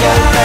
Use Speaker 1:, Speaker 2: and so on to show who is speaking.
Speaker 1: Yeah.